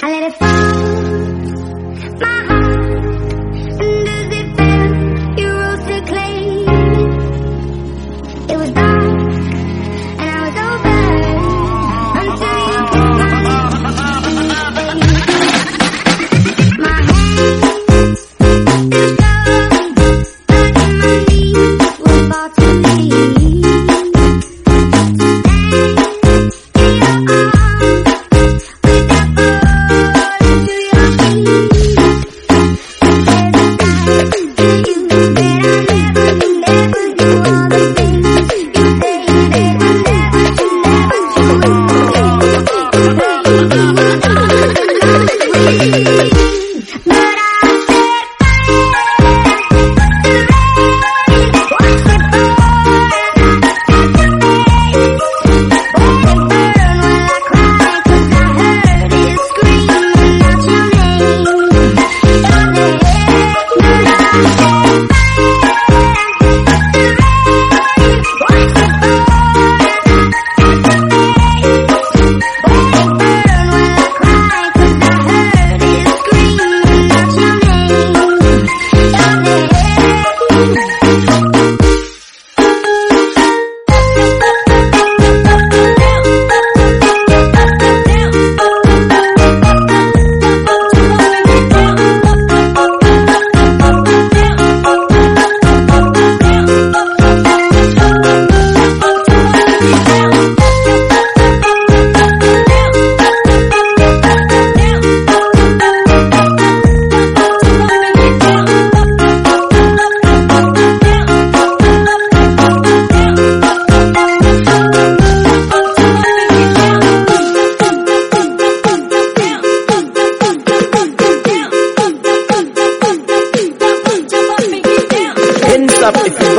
I let it fall.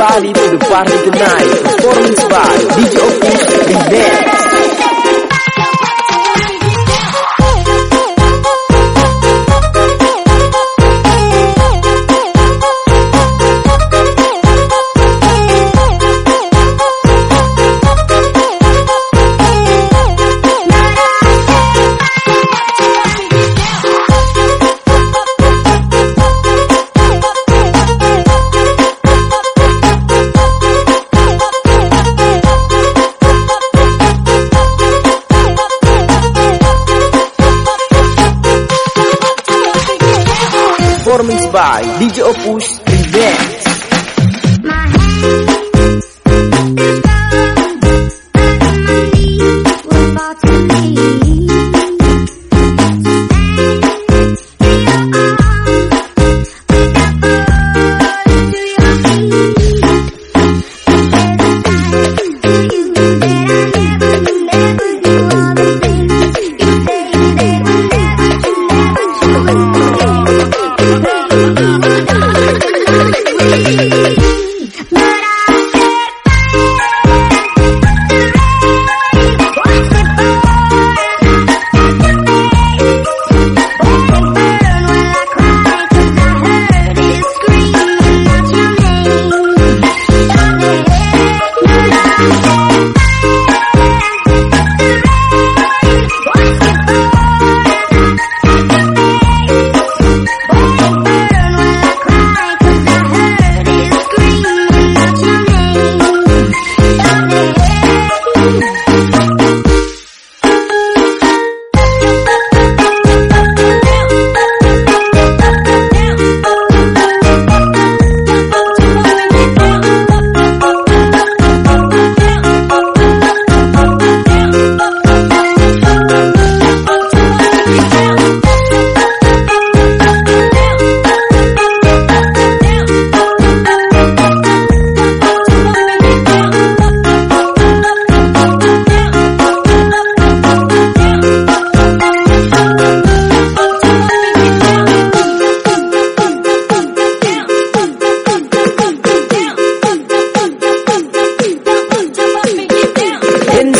body to the party tonight. Performance by DJ performance by DJ Opus Presents 啦啦啦啦啦啦。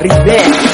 Ribeiro.